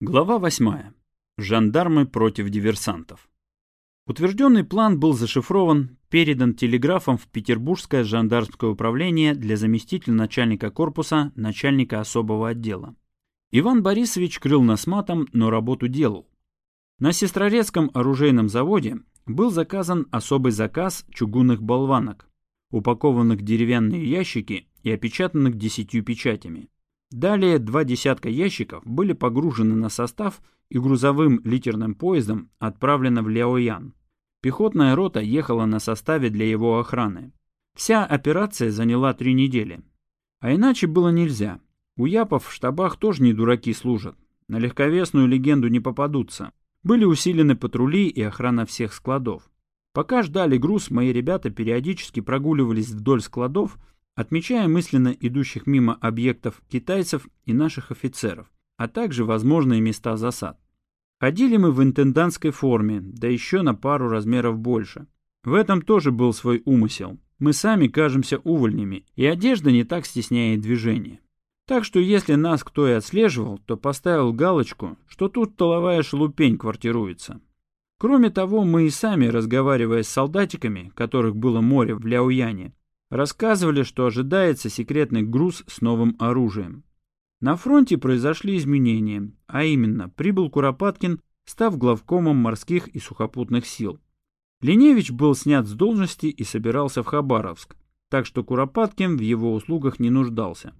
Глава 8. Жандармы против диверсантов. Утвержденный план был зашифрован, передан телеграфом в Петербургское жандармское управление для заместителя начальника корпуса, начальника особого отдела. Иван Борисович крыл нас матом, но работу делал. На Сестрорецком оружейном заводе был заказан особый заказ чугунных болванок, упакованных в деревянные ящики и опечатанных десятью печатями. Далее два десятка ящиков были погружены на состав и грузовым литерным поездом отправлено в Ляоян. Пехотная рота ехала на составе для его охраны. Вся операция заняла три недели. А иначе было нельзя. У Япов в штабах тоже не дураки служат. На легковесную легенду не попадутся. Были усилены патрули и охрана всех складов. Пока ждали груз, мои ребята периодически прогуливались вдоль складов, отмечая мысленно идущих мимо объектов китайцев и наших офицеров, а также возможные места засад. Ходили мы в интендантской форме, да еще на пару размеров больше. В этом тоже был свой умысел. Мы сами кажемся увольнями, и одежда не так стесняет движение. Так что если нас кто и отслеживал, то поставил галочку, что тут толовая шелупень квартируется. Кроме того, мы и сами, разговаривая с солдатиками, которых было море в Ляояне, Рассказывали, что ожидается секретный груз с новым оружием. На фронте произошли изменения, а именно прибыл Куропаткин, став главкомом морских и сухопутных сил. Леневич был снят с должности и собирался в Хабаровск, так что Куропаткин в его услугах не нуждался.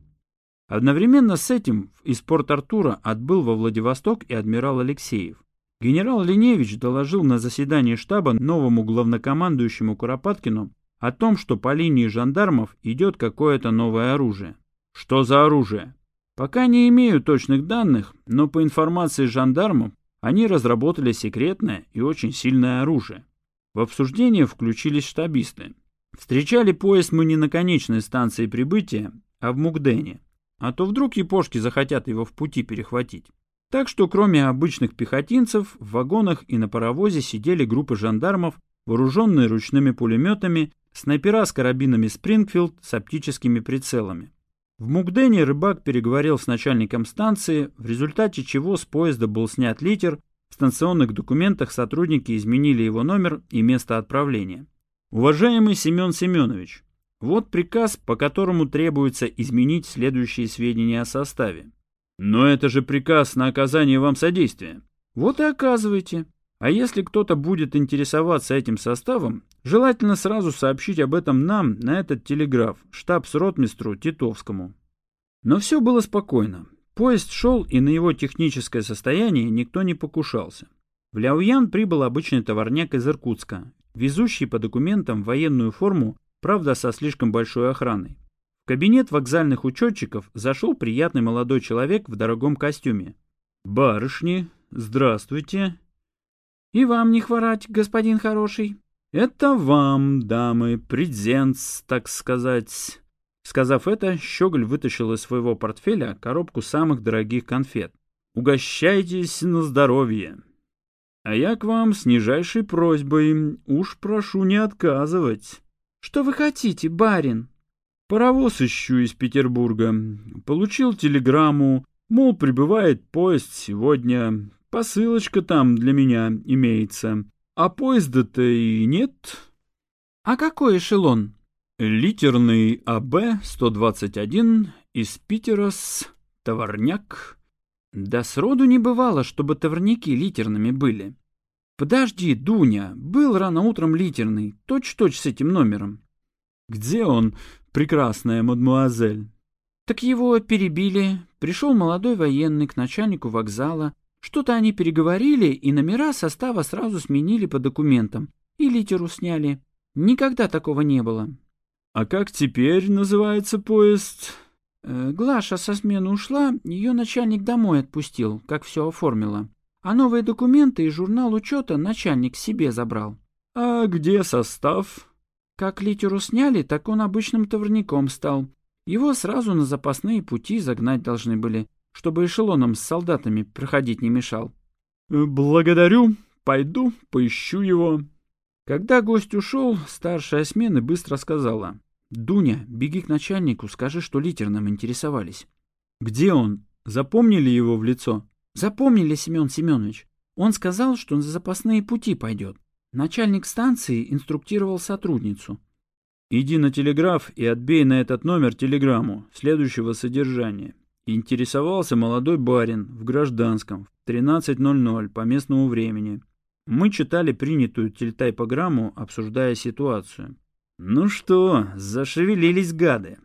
Одновременно с этим из Порт-Артура отбыл во Владивосток и адмирал Алексеев. Генерал Леневич доложил на заседании штаба новому главнокомандующему Куропаткину о том, что по линии жандармов идет какое-то новое оружие. Что за оружие? Пока не имею точных данных, но по информации жандармов, они разработали секретное и очень сильное оружие. В обсуждение включились штабисты. Встречали поезд мы не на конечной станции прибытия, а в Мукдене. А то вдруг япошки захотят его в пути перехватить. Так что кроме обычных пехотинцев, в вагонах и на паровозе сидели группы жандармов, вооруженные ручными пулеметами снайпера с карабинами Спрингфилд с оптическими прицелами. В Мукдене рыбак переговорил с начальником станции, в результате чего с поезда был снят литер, в станционных документах сотрудники изменили его номер и место отправления. Уважаемый Семен Семенович, вот приказ, по которому требуется изменить следующие сведения о составе. Но это же приказ на оказание вам содействия. Вот и оказывайте. А если кто-то будет интересоваться этим составом, желательно сразу сообщить об этом нам на этот телеграф, штабс-ротмистру Титовскому. Но все было спокойно. Поезд шел, и на его техническое состояние никто не покушался. В Ляоян прибыл обычный товарняк из Иркутска, везущий по документам военную форму, правда, со слишком большой охраной. В кабинет вокзальных учетчиков зашел приятный молодой человек в дорогом костюме. «Барышни, здравствуйте!» И вам не хворать, господин хороший. Это вам, дамы, презент, так сказать. Сказав это, Щеголь вытащил из своего портфеля коробку самых дорогих конфет. Угощайтесь на здоровье. А я к вам с нижайшей просьбой, уж прошу не отказывать. Что вы хотите, барин? Паровоз ищу из Петербурга. Получил телеграмму, мол, прибывает поезд сегодня. Посылочка там для меня имеется. А поезда-то и нет. А какой эшелон? Литерный АБ-121 из Питера с товарняк. Да сроду не бывало, чтобы товарняки литерными были. Подожди, Дуня, был рано утром литерный, точь-точь с этим номером. Где он, прекрасная мадмуазель? Так его перебили. Пришел молодой военный к начальнику вокзала, что-то они переговорили, и номера состава сразу сменили по документам. И литеру сняли. Никогда такого не было. А как теперь называется поезд? Э, Глаша со смены ушла, ее начальник домой отпустил, как все оформила. А новые документы и журнал учета начальник себе забрал. А где состав? Как литеру сняли, так он обычным товарником стал. Его сразу на запасные пути загнать должны были чтобы эшелоном с солдатами проходить не мешал. Э, «Благодарю. Пойду, поищу его». Когда гость ушел, старшая смены быстро сказала. «Дуня, беги к начальнику, скажи, что литерным интересовались». «Где он? Запомнили его в лицо?» Запомнили, Семен Семенович? Он сказал, что на запасные пути пойдет. Начальник станции инструктировал сотрудницу. Иди на телеграф и отбей на этот номер телеграмму следующего содержания. Интересовался молодой барин в гражданском в 13.00 по местному времени. Мы читали принятую тельтайпограмму, обсуждая ситуацию. Ну что, зашевелились гады.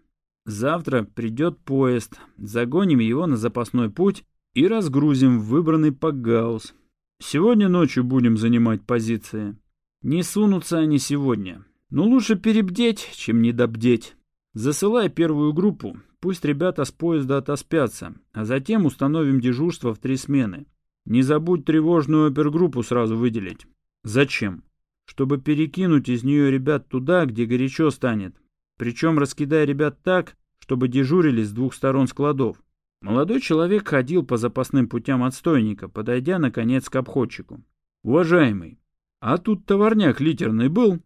Завтра придет поезд, загоним его на запасной путь и разгрузим в выбранный Пакгаус. Сегодня ночью будем занимать позиции. Не сунутся они сегодня. Но лучше перебдеть, чем недобдеть. Засылай первую группу, пусть ребята с поезда отоспятся, а затем установим дежурство в три смены. Не забудь тревожную опергруппу сразу выделить. Зачем? Чтобы перекинуть из нее ребят туда, где горячо станет. Причем раскидай ребят так, чтобы дежурили с двух сторон складов. Молодой человек ходил по запасным путям отстойника, подойдя, наконец, к обходчику. «Уважаемый, а тут товарняк литерный был?»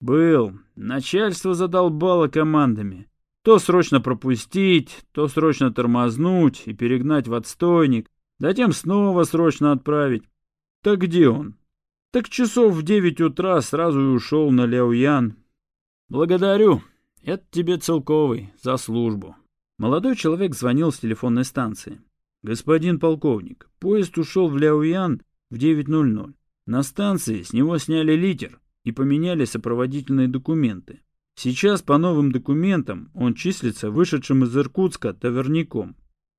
Был. Начальство задолбало командами. То срочно пропустить, то срочно тормознуть и перегнать в отстойник, затем снова срочно отправить. Так где он? Так часов в девять утра сразу и ушел на Ляуян. Благодарю. Это тебе целковый, за службу. Молодой человек звонил с телефонной станции. Господин полковник, поезд ушел в Ляуян в 9.00. На станции с него сняли литер и поменяли сопроводительные документы. Сейчас по новым документам он числится вышедшим из Иркутска таверником.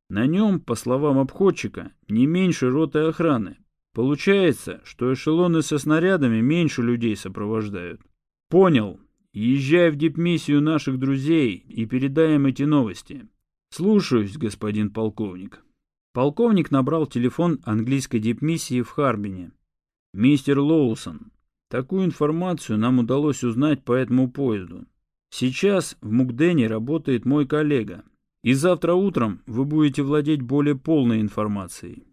На нем, по словам обходчика, не меньше роты охраны. Получается, что эшелоны со снарядами меньше людей сопровождают. Понял. Езжай в дипмиссию наших друзей и передай им эти новости. Слушаюсь, господин полковник. Полковник набрал телефон английской дипмиссии в Харбине. Мистер Лоусон, Такую информацию нам удалось узнать по этому поезду. Сейчас в Мукдене работает мой коллега, и завтра утром вы будете владеть более полной информацией.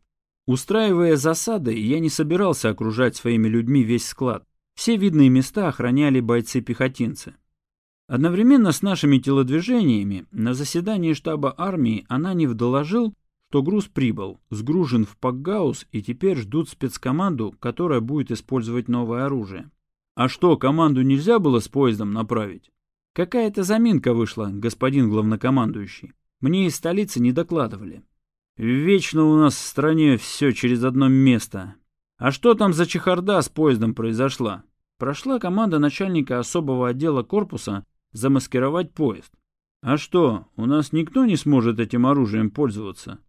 Устраивая засады, я не собирался окружать своими людьми весь склад. Все видные места охраняли бойцы-пехотинцы. Одновременно с нашими телодвижениями на заседании штаба армии Ананев доложил, что груз прибыл, сгружен в Пакгаус и теперь ждут спецкоманду, которая будет использовать новое оружие. А что, команду нельзя было с поездом направить? Какая-то заминка вышла, господин главнокомандующий. Мне из столицы не докладывали. Вечно у нас в стране все через одно место. А что там за чехарда с поездом произошла? Прошла команда начальника особого отдела корпуса замаскировать поезд. А что, у нас никто не сможет этим оружием пользоваться?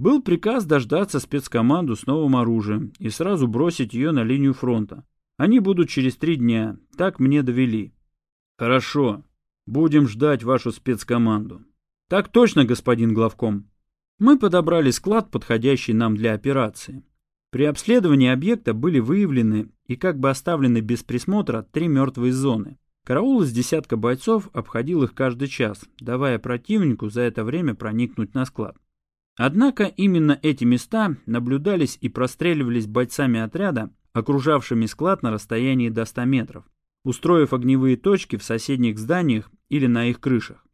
Был приказ дождаться спецкоманду с новым оружием и сразу бросить ее на линию фронта. Они будут через три дня, так мне довели. Хорошо, будем ждать вашу спецкоманду. Так точно, господин главком. Мы подобрали склад, подходящий нам для операции. При обследовании объекта были выявлены и как бы оставлены без присмотра три мертвые зоны. Караул из десятка бойцов обходил их каждый час, давая противнику за это время проникнуть на склад. Однако именно эти места наблюдались и простреливались бойцами отряда, окружавшими склад на расстоянии до 100 метров, устроив огневые точки в соседних зданиях или на их крышах.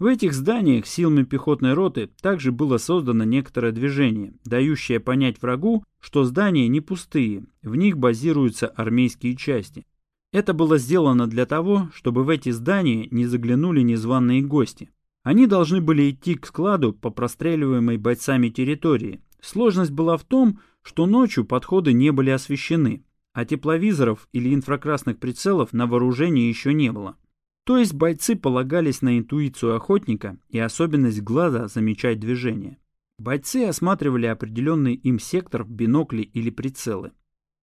В этих зданиях силами пехотной роты также было создано некоторое движение, дающее понять врагу, что здания не пустые, в них базируются армейские части. Это было сделано для того, чтобы в эти здания не заглянули незваные гости. Они должны были идти к складу по простреливаемой бойцами территории. Сложность была в том, что ночью подходы не были освещены, а тепловизоров или инфракрасных прицелов на вооружении еще не было. То есть бойцы полагались на интуицию охотника и особенность глаза замечать движение. Бойцы осматривали определенный им сектор в бинокли или прицелы.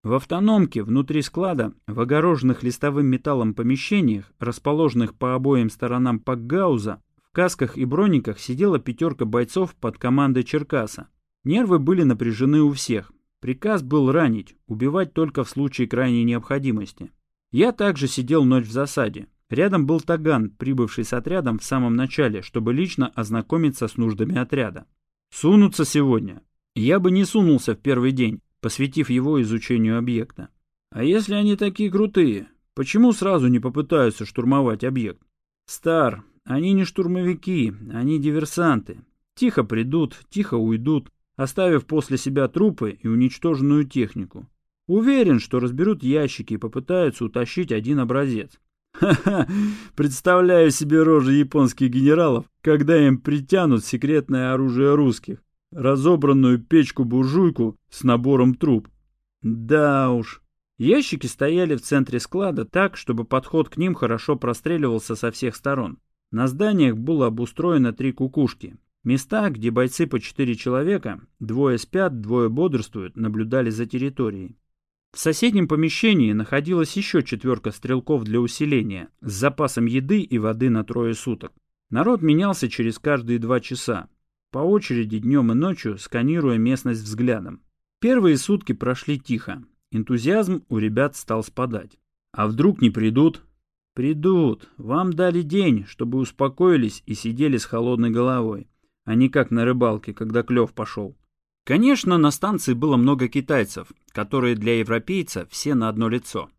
В автономке внутри склада, в огороженных листовым металлом помещениях, расположенных по обоим сторонам пакгауза, касках и брониках сидела пятерка бойцов под командой Черкаса. Нервы были напряжены у всех. Приказ был ранить, убивать только в случае крайней необходимости. Я также сидел ночь в засаде. Рядом был Таган, прибывший с отрядом в самом начале, чтобы лично ознакомиться с нуждами отряда. Сунуться сегодня. Я бы не сунулся в первый день, посвятив его изучению объекта. А если они такие крутые, почему сразу не попытаются штурмовать объект? Стар, они не штурмовики, они диверсанты. Тихо придут, тихо уйдут, оставив после себя трупы и уничтоженную технику. Уверен, что разберут ящики и попытаются утащить один образец. Ха-ха, представляю себе рожи японских генералов, когда им притянут секретное оружие русских, разобранную печку-буржуйку с набором труб. Да уж. Ящики стояли в центре склада так, чтобы подход к ним хорошо простреливался со всех сторон. На зданиях было обустроено три кукушки. Места, где бойцы по четыре человека, двое спят, двое бодрствуют, наблюдали за территорией. В соседнем помещении находилась еще четверка стрелков для усиления с запасом еды и воды на трое суток. Народ менялся через каждые два часа, по очереди днем и ночью сканируя местность взглядом. Первые сутки прошли тихо. Энтузиазм у ребят стал спадать. А вдруг не придут? Придут. Вам дали день, чтобы успокоились и сидели с холодной головой, а не как на рыбалке, когда клев пошел. Конечно, на станции было много китайцев, которые для европейца все на одно лицо.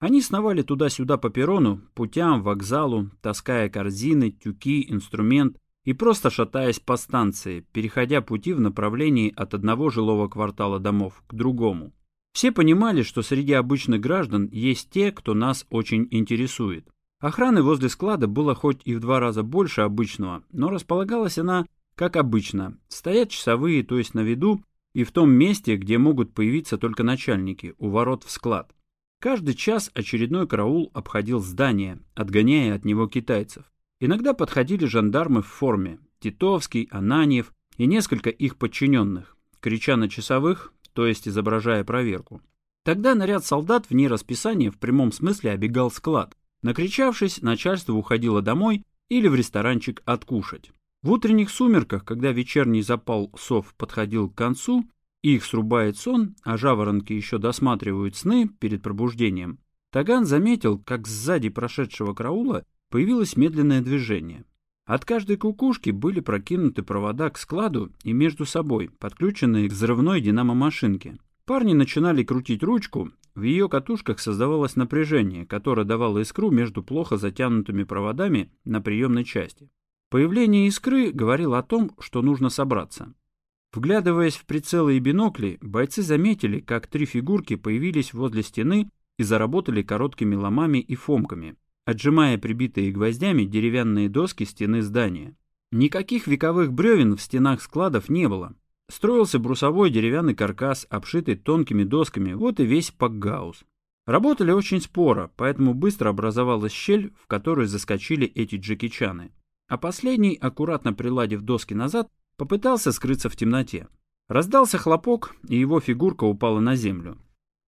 Они сновали туда-сюда по перрону, путям, вокзалу, таская корзины, тюки, инструмент и просто шатаясь по станции, переходя пути в направлении от одного жилого квартала домов к другому. Все понимали, что среди обычных граждан есть те, кто нас очень интересует. Охраны возле склада было хоть и в два раза больше обычного, но располагалась она как обычно, стоят часовые, то есть на виду, и в том месте, где могут появиться только начальники, у ворот в склад. Каждый час очередной караул обходил здание, отгоняя от него китайцев. Иногда подходили жандармы в форме, Титовский, Ананьев и несколько их подчиненных, крича на часовых, то есть изображая проверку. Тогда наряд солдат вне расписания в прямом смысле обегал склад. Накричавшись, начальство уходило домой или в ресторанчик откушать. В утренних сумерках, когда вечерний запал сов подходил к концу, их срубает сон, а жаворонки еще досматривают сны перед пробуждением, Таган заметил, как сзади прошедшего караула появилось медленное движение. От каждой кукушки были прокинуты провода к складу и между собой, подключенные к взрывной динамомашинке. Парни начинали крутить ручку, в ее катушках создавалось напряжение, которое давало искру между плохо затянутыми проводами на приемной части. Появление искры говорило о том, что нужно собраться. Вглядываясь в прицелы и бинокли, бойцы заметили, как три фигурки появились возле стены и заработали короткими ломами и фомками, отжимая прибитые гвоздями деревянные доски стены здания. Никаких вековых бревен в стенах складов не было. Строился брусовой деревянный каркас, обшитый тонкими досками, вот и весь пакгаус. Работали очень споро, поэтому быстро образовалась щель, в которую заскочили эти джекичаны а последний, аккуратно приладив доски назад, попытался скрыться в темноте. Раздался хлопок, и его фигурка упала на землю.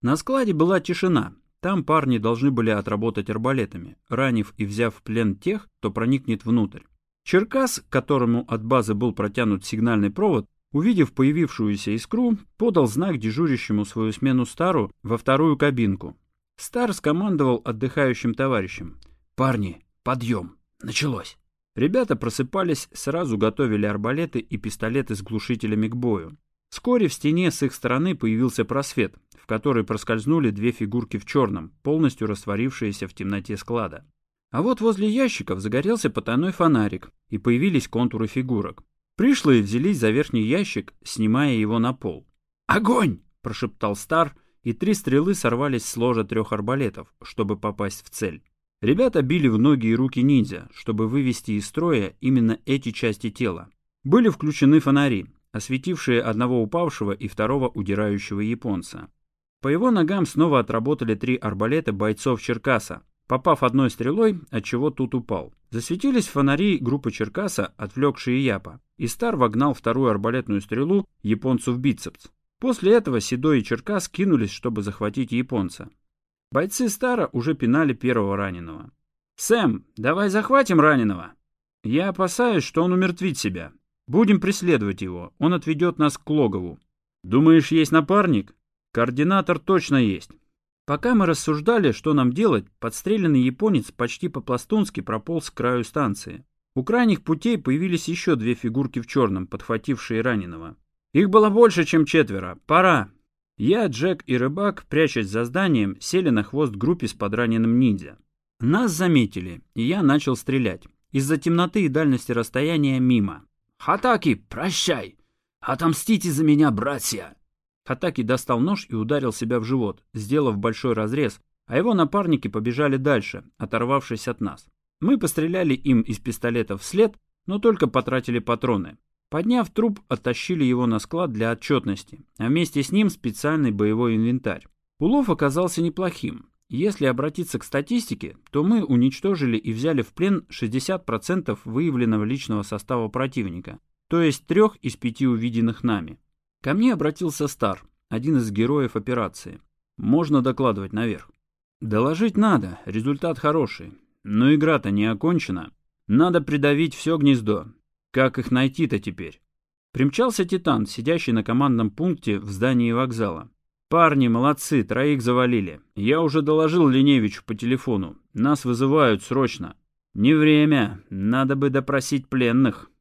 На складе была тишина. Там парни должны были отработать арбалетами, ранив и взяв в плен тех, кто проникнет внутрь. Черкас, которому от базы был протянут сигнальный провод, увидев появившуюся искру, подал знак дежурящему свою смену Стару во вторую кабинку. Стар скомандовал отдыхающим товарищам. «Парни, подъем! Началось!» Ребята просыпались, сразу готовили арбалеты и пистолеты с глушителями к бою. Вскоре в стене с их стороны появился просвет, в который проскользнули две фигурки в черном, полностью растворившиеся в темноте склада. А вот возле ящиков загорелся потайной фонарик, и появились контуры фигурок. Пришлые взялись за верхний ящик, снимая его на пол. «Огонь!» – прошептал Стар, и три стрелы сорвались с ложа трех арбалетов, чтобы попасть в цель. Ребята били в ноги и руки ниндзя, чтобы вывести из строя именно эти части тела. Были включены фонари, осветившие одного упавшего и второго удирающего японца. По его ногам снова отработали три арбалета бойцов Черкаса, попав одной стрелой, от чего тут упал. Засветились фонари группы Черкаса, отвлекшие Япа, и Стар вогнал вторую арбалетную стрелу японцу в бицепс. После этого Седой и Черкас кинулись, чтобы захватить японца. Бойцы Стара уже пинали первого раненого. «Сэм, давай захватим раненого!» «Я опасаюсь, что он умертвит себя. Будем преследовать его. Он отведет нас к логову». «Думаешь, есть напарник?» «Координатор точно есть». Пока мы рассуждали, что нам делать, подстреленный японец почти по-пластунски прополз к краю станции. У крайних путей появились еще две фигурки в черном, подхватившие раненого. Их было больше, чем четверо. Пора. Я, Джек и рыбак, прячась за зданием, сели на хвост группе с подраненным ниндзя. Нас заметили, и я начал стрелять. Из-за темноты и дальности расстояния мимо. «Хатаки, прощай! «Отомстите за меня, братья!» Хатаки достал нож и ударил себя в живот, сделав большой разрез, а его напарники побежали дальше, оторвавшись от нас. Мы постреляли им из пистолета вслед, но только потратили патроны. Подняв труп, оттащили его на склад для отчетности, а вместе с ним специальный боевой инвентарь. Улов оказался неплохим. Если обратиться к статистике, то мы уничтожили и взяли в плен 60% выявленного личного состава противника, то есть трех из пяти увиденных нами. Ко мне обратился Стар, один из героев операции. Можно докладывать наверх. Доложить надо, результат хороший. Но игра-то не окончена. Надо придавить все гнездо. Как их найти-то теперь? Примчался Титан, сидящий на командном пункте в здании вокзала. «Парни, молодцы, троих завалили. Я уже доложил Леневичу по телефону. Нас вызывают срочно. Не время, надо бы допросить пленных».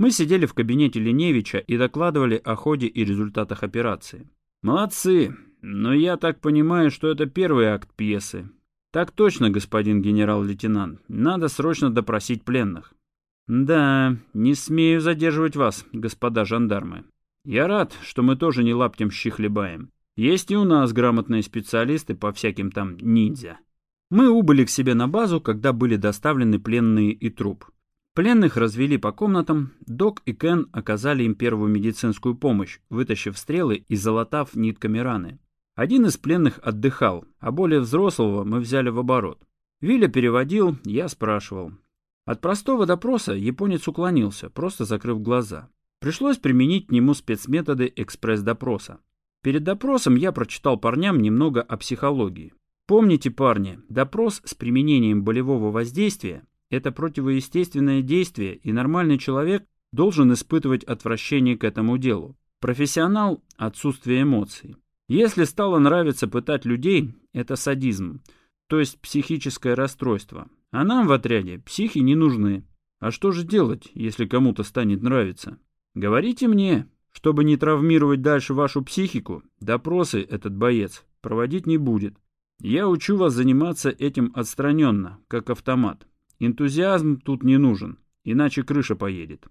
Мы сидели в кабинете Леневича и докладывали о ходе и результатах операции. «Молодцы, но я так понимаю, что это первый акт пьесы. Так точно, господин генерал-лейтенант. Надо срочно допросить пленных». «Да, не смею задерживать вас, господа жандармы. Я рад, что мы тоже не лаптем щи хлебаем. Есть и у нас грамотные специалисты по всяким там ниндзя. Мы убыли к себе на базу, когда были доставлены пленные и труп. Пленных развели по комнатам, Док и Кен оказали им первую медицинскую помощь, вытащив стрелы и залатав нитками раны. Один из пленных отдыхал, а более взрослого мы взяли в оборот. Виля переводил, я спрашивал. От простого допроса японец уклонился, просто закрыв глаза. Пришлось применить к нему спецметоды экспресс-допроса. Перед допросом я прочитал парням немного о психологии. Помните, парни, допрос с применением болевого воздействия – это противоестественное действие, и нормальный человек должен испытывать отвращение к этому делу. Профессионал – отсутствие эмоций. Если стало нравиться пытать людей, это садизм, то есть психическое расстройство. А нам в отряде психи не нужны. А что же делать, если кому-то станет нравиться? Говорите мне, чтобы не травмировать дальше вашу психику, допросы этот боец проводить не будет. Я учу вас заниматься этим отстраненно, как автомат. Энтузиазм тут не нужен, иначе крыша поедет.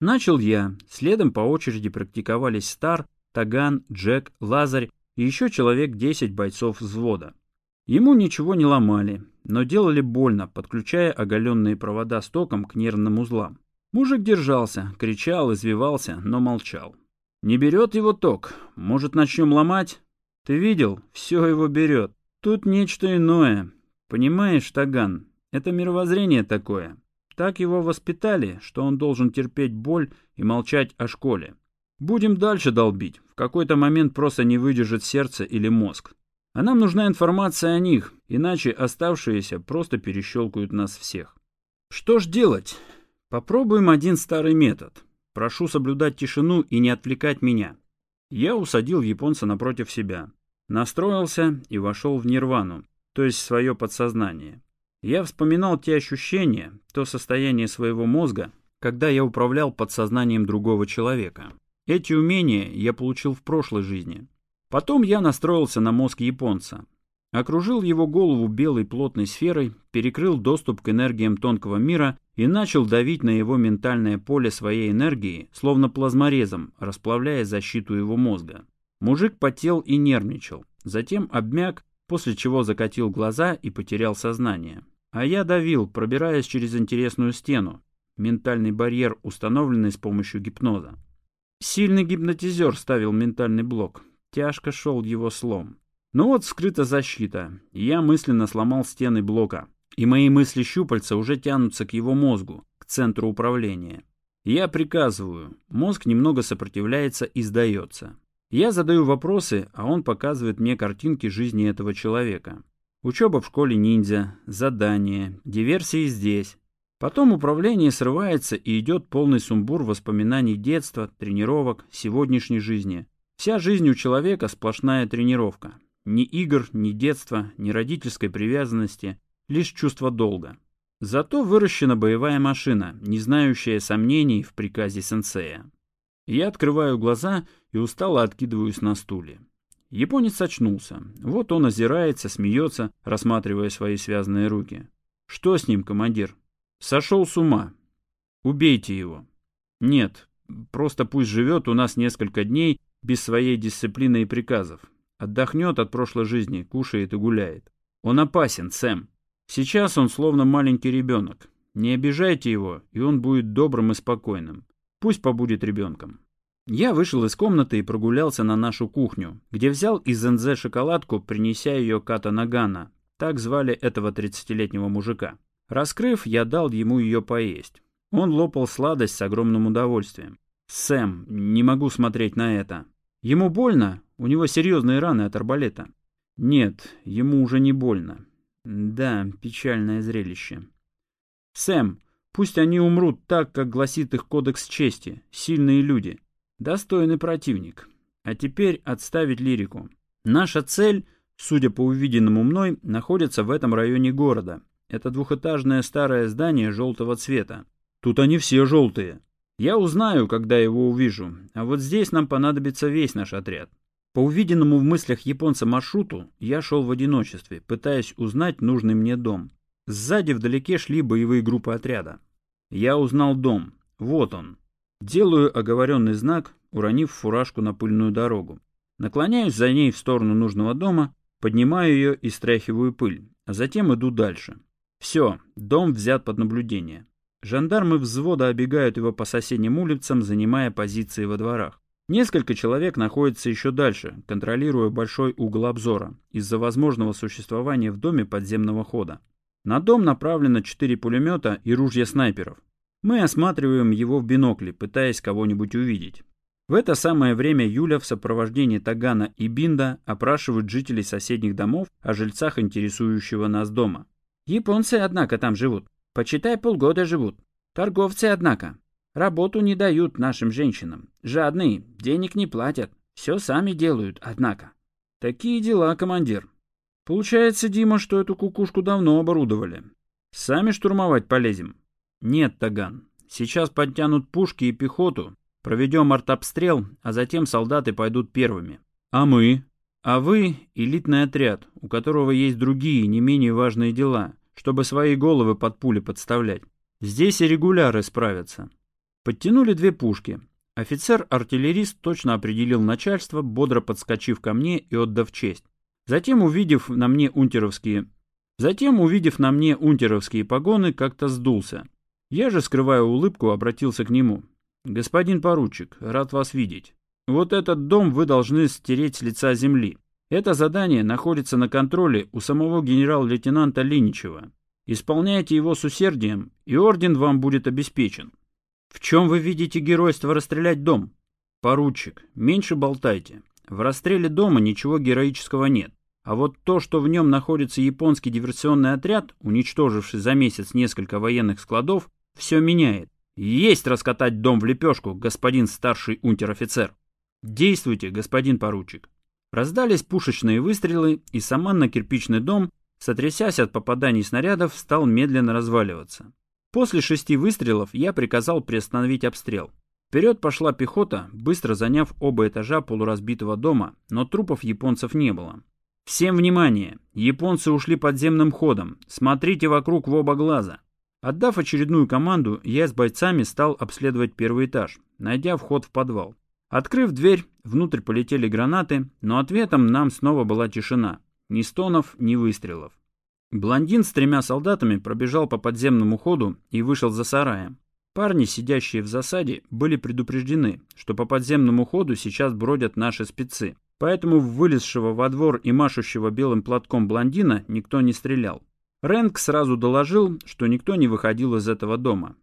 Начал я, следом по очереди практиковались Стар, Таган, Джек, Лазарь и еще человек 10 бойцов взвода. Ему ничего не ломали, но делали больно, подключая оголенные провода с током к нервным узлам. Мужик держался, кричал, извивался, но молчал. Не берет его ток. Может, начнем ломать? Ты видел? Все его берет. Тут нечто иное. Понимаешь, Таган, это мировоззрение такое. Так его воспитали, что он должен терпеть боль и молчать о школе. Будем дальше долбить. В какой-то момент просто не выдержит сердце или мозг. А нам нужна информация о них, иначе оставшиеся просто перещелкают нас всех. Что ж делать? Попробуем один старый метод. Прошу соблюдать тишину и не отвлекать меня. Я усадил японца напротив себя. Настроился и вошел в нирвану, то есть свое подсознание. Я вспоминал те ощущения, то состояние своего мозга, когда я управлял подсознанием другого человека. Эти умения я получил в прошлой жизни. Потом я настроился на мозг японца. Окружил его голову белой плотной сферой, перекрыл доступ к энергиям тонкого мира и начал давить на его ментальное поле своей энергии, словно плазморезом, расплавляя защиту его мозга. Мужик потел и нервничал, затем обмяк, после чего закатил глаза и потерял сознание. А я давил, пробираясь через интересную стену, ментальный барьер, установленный с помощью гипноза. Сильный гипнотизер ставил ментальный блок, тяжко шел его слом. Но вот скрыта защита, я мысленно сломал стены блока, и мои мысли щупальца уже тянутся к его мозгу, к центру управления. Я приказываю, мозг немного сопротивляется и сдается. Я задаю вопросы, а он показывает мне картинки жизни этого человека. Учеба в школе ниндзя, задания, диверсии здесь. Потом управление срывается и идет полный сумбур воспоминаний детства, тренировок, сегодняшней жизни. Вся жизнь у человека сплошная тренировка. Ни игр, ни детства, ни родительской привязанности, лишь чувство долга. Зато выращена боевая машина, не знающая сомнений в приказе сенсея. Я открываю глаза и устало откидываюсь на стуле. Японец очнулся. Вот он озирается, смеется, рассматривая свои связанные руки. Что с ним, командир? Сошел с ума. Убейте его. Нет, Просто пусть живет у нас несколько дней без своей дисциплины и приказов. Отдохнет от прошлой жизни, кушает и гуляет. Он опасен, Сэм. Сейчас он словно маленький ребенок. Не обижайте его, и он будет добрым и спокойным. Пусть побудет ребенком. Я вышел из комнаты и прогулялся на нашу кухню, где взял из НЗ шоколадку, принеся ее Ката Нагана. Так звали этого 30-летнего мужика. Раскрыв, я дал ему ее поесть. Он лопал сладость с огромным удовольствием. «Сэм, не могу смотреть на это. Ему больно? У него серьезные раны от арбалета». «Нет, ему уже не больно. Да, печальное зрелище». «Сэм, пусть они умрут так, как гласит их кодекс чести. Сильные люди. Достойный противник. А теперь отставить лирику. Наша цель, судя по увиденному мной, находится в этом районе города. Это двухэтажное старое здание желтого цвета. Тут они все желтые. Я узнаю, когда его увижу, а вот здесь нам понадобится весь наш отряд. По увиденному в мыслях японца маршруту я шел в одиночестве, пытаясь узнать нужный мне дом. Сзади вдалеке шли боевые группы отряда. Я узнал дом. Вот он. Делаю оговоренный знак, уронив фуражку на пыльную дорогу. Наклоняюсь за ней в сторону нужного дома, поднимаю ее и стряхиваю пыль, а затем иду дальше. Все, дом взят под наблюдение. Жандармы взвода обегают его по соседним улицам, занимая позиции во дворах. Несколько человек находятся еще дальше, контролируя большой угол обзора, из-за возможного существования в доме подземного хода. На дом направлено четыре пулемета и ружья снайперов. Мы осматриваем его в бинокле, пытаясь кого-нибудь увидеть. В это самое время Юля в сопровождении Тагана и Бинда опрашивают жителей соседних домов о жильцах интересующего нас дома. Японцы, однако, там живут. Почитай, полгода живут. Торговцы, однако. Работу не дают нашим женщинам. Жадные, денег не платят. Все сами делают, однако. Такие дела, командир. Получается, Дима, что эту кукушку давно оборудовали. Сами штурмовать полезем. «Нет, Таган. Сейчас подтянут пушки и пехоту, проведем артобстрел, а затем солдаты пойдут первыми. А мы? А вы — элитный отряд, у которого есть другие, не менее важные дела, чтобы свои головы под пули подставлять. Здесь и регуляры справятся». Подтянули две пушки. Офицер-артиллерист точно определил начальство, бодро подскочив ко мне и отдав честь. Затем, увидев на мне унтеровские... Затем, увидев на мне унтеровские погоны, как-то сдулся. Я же, скрывая улыбку, обратился к нему. «Господин поручик, рад вас видеть. Вот этот дом вы должны стереть с лица земли. Это задание находится на контроле у самого генерал-лейтенанта Линичева. Исполняйте его с усердием, и орден вам будет обеспечен. В чем вы видите геройство расстрелять дом? Поручик, меньше болтайте. В расстреле дома ничего героического нет. А вот то, что в нем находится японский диверсионный отряд, уничтоживший за месяц несколько военных складов, все меняет. Есть раскатать дом в лепешку, господин старший унтер-офицер. Действуйте, господин поручик. Раздались пушечные выстрелы, и саманно-кирпичный дом, сотрясясь от попаданий снарядов, стал медленно разваливаться. После шести выстрелов я приказал приостановить обстрел. Вперед пошла пехота, быстро заняв оба этажа полуразбитого дома, но трупов японцев не было. Всем внимание! Японцы ушли подземным ходом. Смотрите вокруг в оба глаза. Отдав очередную команду, я с бойцами стал обследовать первый этаж, найдя вход в подвал. Открыв дверь, внутрь полетели гранаты, но ответом нам снова была тишина. Ни стонов, ни выстрелов. Блондин с тремя солдатами пробежал по подземному ходу и вышел за сараем. Парни, сидящие в засаде, были предупреждены, что по подземному ходу сейчас бродят наши спецы. Поэтому в вылезшего во двор и машущего белым платком блондина никто не стрелял. Рэнк сразу доложил, что никто не выходил из этого дома.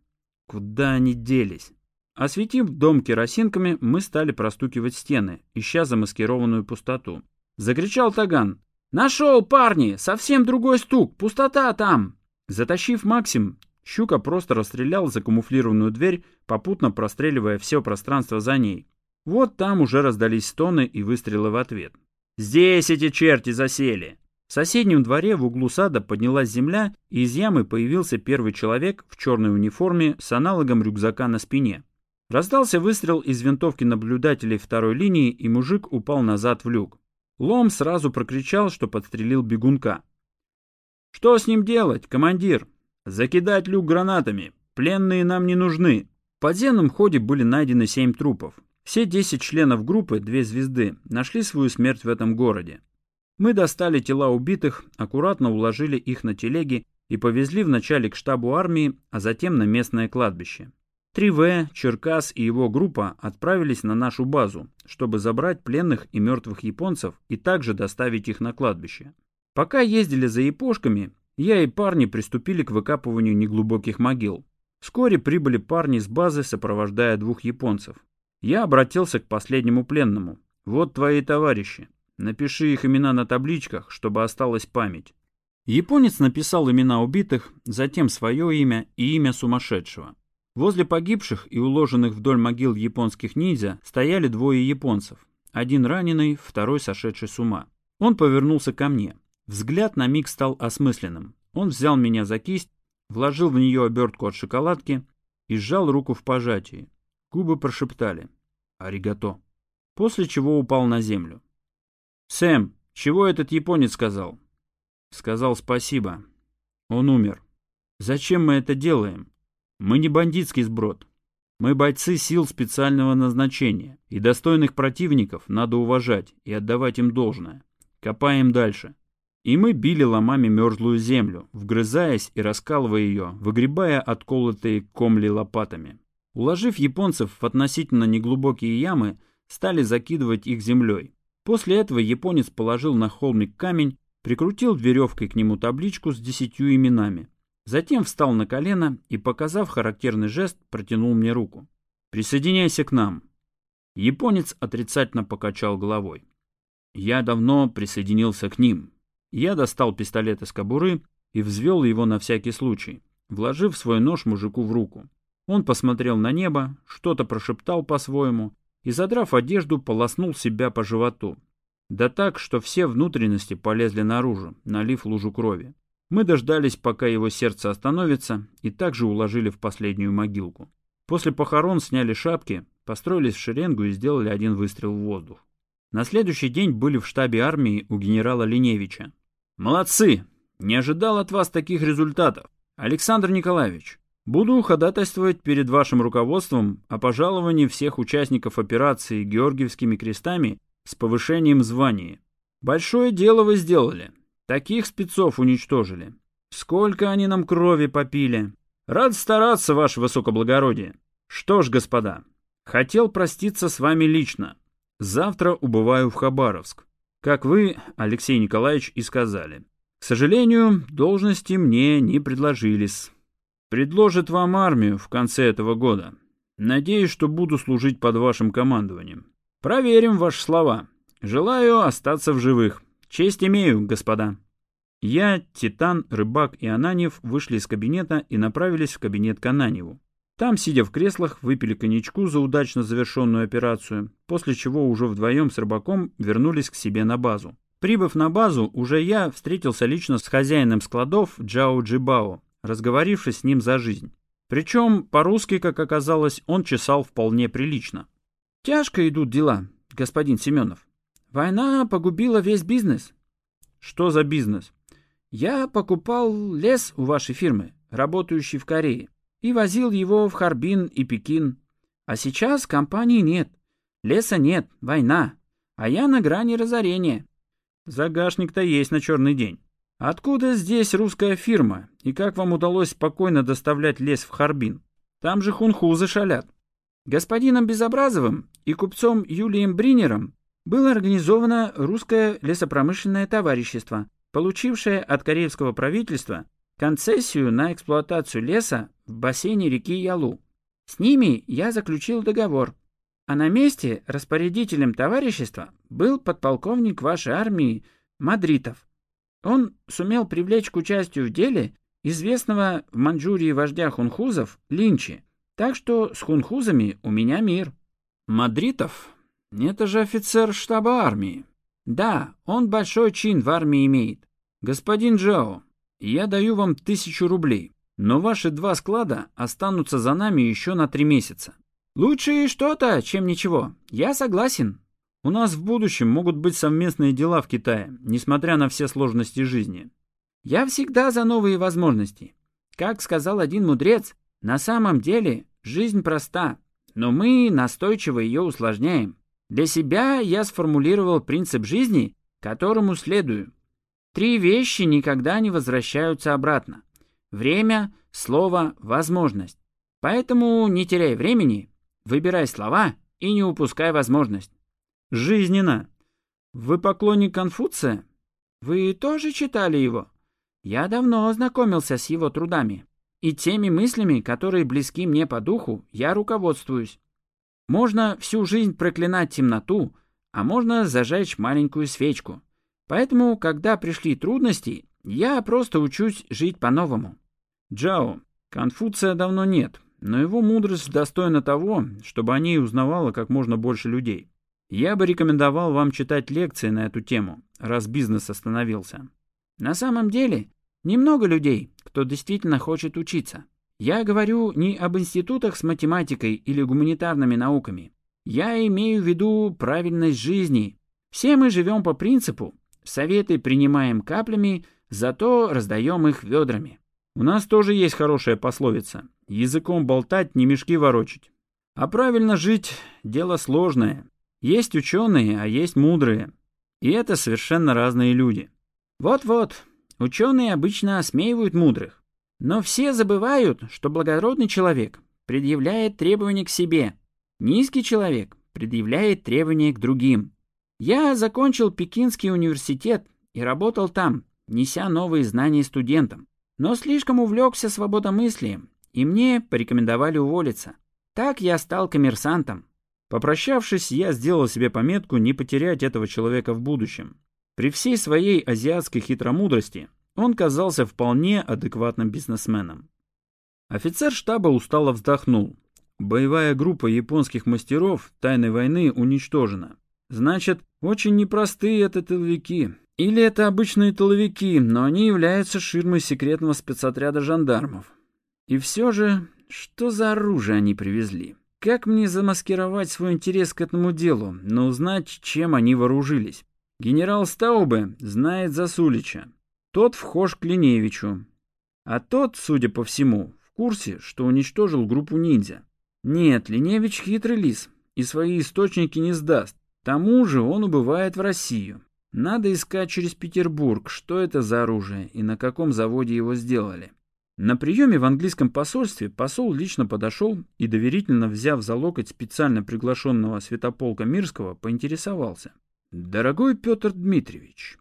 Куда они делись? Осветив дом керосинками, мы стали простукивать стены, ища замаскированную пустоту. Закричал Таган. «Нашел, парни! Совсем другой стук! Пустота там!» Затащив Максим, Щука просто расстрелял закамуфлированную дверь, попутно простреливая все пространство за ней. Вот там уже раздались стоны и выстрелы в ответ. «Здесь эти черти засели!» В соседнем дворе в углу сада поднялась земля, и из ямы появился первый человек в черной униформе с аналогом рюкзака на спине. Раздался выстрел из винтовки наблюдателей второй линии, и мужик упал назад в люк. Лом сразу прокричал, что подстрелил бегунка. «Что с ним делать, командир? Закидать люк гранатами. Пленные нам не нужны». подземном ходе были найдены семь трупов. Все десять членов группы «Две звезды» нашли свою смерть в этом городе. Мы достали тела убитых, аккуратно уложили их на телеги и повезли вначале к штабу армии, а затем на местное кладбище. 3В, Черкас и его группа отправились на нашу базу, чтобы забрать пленных и мертвых японцев и также доставить их на кладбище. Пока ездили за япошками, я и парни приступили к выкапыванию неглубоких могил. Вскоре прибыли парни с базы, сопровождая двух японцев. Я обратился к последнему пленному. «Вот твои товарищи. Напиши их имена на табличках, чтобы осталась память». Японец написал имена убитых, затем свое имя и имя сумасшедшего. Возле погибших и уложенных вдоль могил японских ниндзя стояли двое японцев. Один раненый, второй сошедший с ума. Он повернулся ко мне. Взгляд на миг стал осмысленным. Он взял меня за кисть, вложил в нее обертку от шоколадки и сжал руку в пожатии. Губы прошептали «Аригато», после чего упал на землю. «Сэм, чего этот японец сказал?» Сказал спасибо. Он умер. Зачем мы это делаем? Мы не бандитский сброд. Мы бойцы сил специального назначения, и достойных противников надо уважать и отдавать им должное. Копаем дальше. И мы били ломами мерзлую землю, вгрызаясь и раскалывая ее, выгребая отколотые комли лопатами. Уложив японцев в относительно неглубокие ямы, стали закидывать их землей. После этого японец положил на холмик камень, прикрутил веревкой к нему табличку с десятью именами. Затем встал на колено и, показав характерный жест, протянул мне руку. «Присоединяйся к нам». Японец отрицательно покачал головой. «Я давно присоединился к ним. Я достал пистолет из кобуры и взвел его на всякий случай, вложив свой нож мужику в руку. Он посмотрел на небо, что-то прошептал по-своему и, задрав одежду, полоснул себя по животу. Да так, что все внутренности полезли наружу, налив лужу крови. Мы дождались, пока его сердце остановится, и также уложили в последнюю могилку. После похорон сняли шапки, построились в шеренгу и сделали один выстрел в воздух. На следующий день были в штабе армии у генерала Линевича. Молодцы! Не ожидал от вас таких результатов. Александр Николаевич, буду ходатайствовать перед вашим руководством о пожаловании всех участников операции Георгиевскими крестами с повышением звания. Большое дело вы сделали. Таких спецов уничтожили. Сколько они нам крови попили. Рад стараться, ваше высокоблагородие. Что ж, господа, хотел проститься с вами лично. Завтра убываю в Хабаровск. Как вы, Алексей Николаевич, и сказали. К сожалению, должности мне не предложились. Предложат вам армию в конце этого года. Надеюсь, что буду служить под вашим командованием. Проверим ваши слова. Желаю остаться в живых. Честь имею, господа. Я, Титан, Рыбак и Ананьев вышли из кабинета и направились в кабинет к Ананьеву. Там, сидя в креслах, выпили коньячку за удачно завершенную операцию, после чего уже вдвоем с рыбаком вернулись к себе на базу. Прибыв на базу, уже я встретился лично с хозяином складов Джао Джибао, разговорившись с ним за жизнь. Причем, по-русски, как оказалось, он чесал вполне прилично. «Тяжко идут дела, господин Семенов. Война погубила весь бизнес». «Что за бизнес?» «Я покупал лес у вашей фирмы, работающей в Корее и возил его в Харбин и Пекин. А сейчас компании нет, леса нет, война, а я на грани разорения. Загашник-то есть на черный день. Откуда здесь русская фирма, и как вам удалось спокойно доставлять лес в Харбин? Там же хунхузы шалят. Господином Безобразовым и купцом Юлием Бринером было организовано русское лесопромышленное товарищество, получившее от корейского правительства концессию на эксплуатацию леса в бассейне реки Ялу. С ними я заключил договор, а на месте распорядителем товарищества был подполковник вашей армии Мадритов. Он сумел привлечь к участию в деле известного в Манчжурии вождя хунхузов Линчи, так что с хунхузами у меня мир. Мадритов? Это же офицер штаба армии. Да, он большой чин в армии имеет. Господин Джао, я даю вам тысячу рублей, но ваши два склада останутся за нами еще на три месяца. Лучше что-то, чем ничего. Я согласен. У нас в будущем могут быть совместные дела в Китае, несмотря на все сложности жизни. Я всегда за новые возможности. Как сказал один мудрец, на самом деле Жизнь проста, но мы настойчиво ее усложняем. Для себя я сформулировал принцип жизни, которому следую. Три вещи никогда не возвращаются обратно. Время, слово, возможность. Поэтому не теряй времени, выбирай слова и не упускай возможность. Жизненно. Вы поклонник Конфуция? Вы тоже читали его? Я давно ознакомился с его трудами. И теми мыслями, которые близки мне по духу, я руководствуюсь. Можно всю жизнь проклинать темноту, а можно зажечь маленькую свечку. Поэтому, когда пришли трудности, я просто учусь жить по-новому. Джао, Конфуция давно нет, но его мудрость достойна того, чтобы о ней узнавало как можно больше людей. Я бы рекомендовал вам читать лекции на эту тему, раз бизнес остановился. На самом деле, немного людей, кто действительно хочет учиться. Я говорю не об институтах с математикой или гуманитарными науками. Я имею в виду правильность жизни. Все мы живем по принципу «советы принимаем каплями, зато раздаем их ведрами». У нас тоже есть хорошая пословица «языком болтать, не мешки ворочать». А правильно жить – дело сложное. Есть ученые, а есть мудрые. И это совершенно разные люди. Вот-вот, ученые обычно осмеивают мудрых. Но все забывают, что благородный человек предъявляет требования к себе. Низкий человек предъявляет требования к другим. Я закончил Пекинский университет и работал там, неся новые знания студентам. Но слишком увлекся свободомыслием, и мне порекомендовали уволиться. Так я стал коммерсантом. Попрощавшись, я сделал себе пометку не потерять этого человека в будущем. При всей своей азиатской хитромудрости он казался вполне адекватным бизнесменом. Офицер штаба устало вздохнул. Боевая группа японских мастеров тайной войны уничтожена. Значит, очень непростые это тыловики. Или это обычные тыловики, но они являются ширмой секретного спецотряда жандармов. И все же, что за оружие они привезли? Как мне замаскировать свой интерес к этому делу, но узнать, чем они вооружились? Генерал Стаубе знает Засулича. Тот вхож к Линевичу. А тот, судя по всему, в курсе, что уничтожил группу ниндзя. Нет, Линевич хитрый лис и свои источники не сдаст. К тому же он убывает в Россию. Надо искать через Петербург, что это за оружие и на каком заводе его сделали. На приеме в английском посольстве посол лично подошел и, доверительно взяв за локоть специально приглашенного святополка Мирского, поинтересовался. «Дорогой Петр Дмитриевич,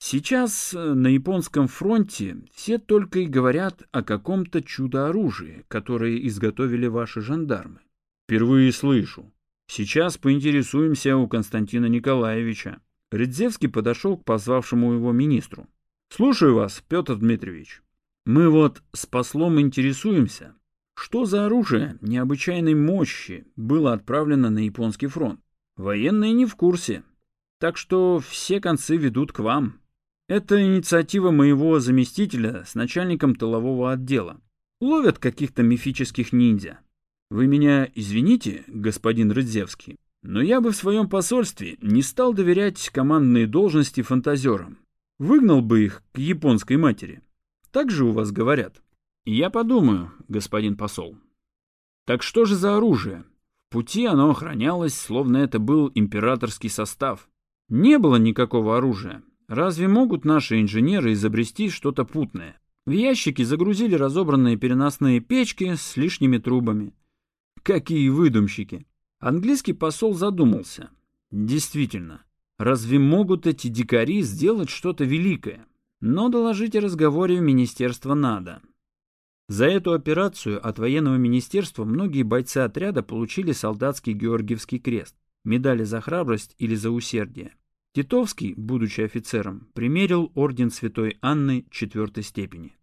сейчас э, на японском фронте все только и говорят о каком-то чудо-оружии, которое изготовили ваши жандармы. Впервые слышу. Сейчас поинтересуемся у Константина Николаевича». Редзевский подошел к позвавшему его министру. «Слушаю вас, Петр Дмитриевич». Мы вот с послом интересуемся, что за оружие необычайной мощи было отправлено на японский фронт. Военные не в курсе, так что все концы ведут к вам. Это инициатива моего заместителя с начальником тылового отдела. Ловят каких-то мифических ниндзя. Вы меня извините, господин Рыдзевский, но я бы в своем посольстве не стал доверять командные должности фантазерам. Выгнал бы их к японской матери. Так же у вас говорят? Я подумаю, господин посол. Так что же за оружие? В пути оно охранялось, словно это был императорский состав. Не было никакого оружия. Разве могут наши инженеры изобрести что-то путное? В ящики загрузили разобранные переносные печки с лишними трубами. Какие выдумщики! Английский посол задумался. Действительно, разве могут эти дикари сделать что-то великое? но доложить о разговоре в министерство надо. За эту операцию от военного министерства многие бойцы отряда получили солдатский Георгиевский крест, медали за храбрость или за усердие. Титовский, будучи офицером, примерил орден Святой Анны четвертой степени.